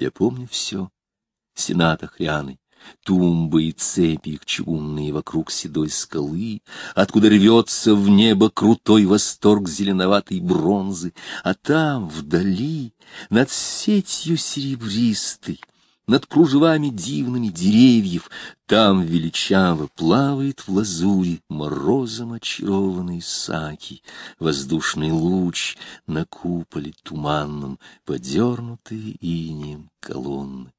Я помню все. Сенат охряный, тумбы и цепи их чугунные вокруг седой скалы, откуда рвется в небо крутой восторг зеленоватой бронзы, а там, вдали, над сетью серебристой, над кружевами дивными деревьев, там величаво плавает в лазури морозом очарованный саки, воздушный луч на куполе туманном, подернутые инеем колонны.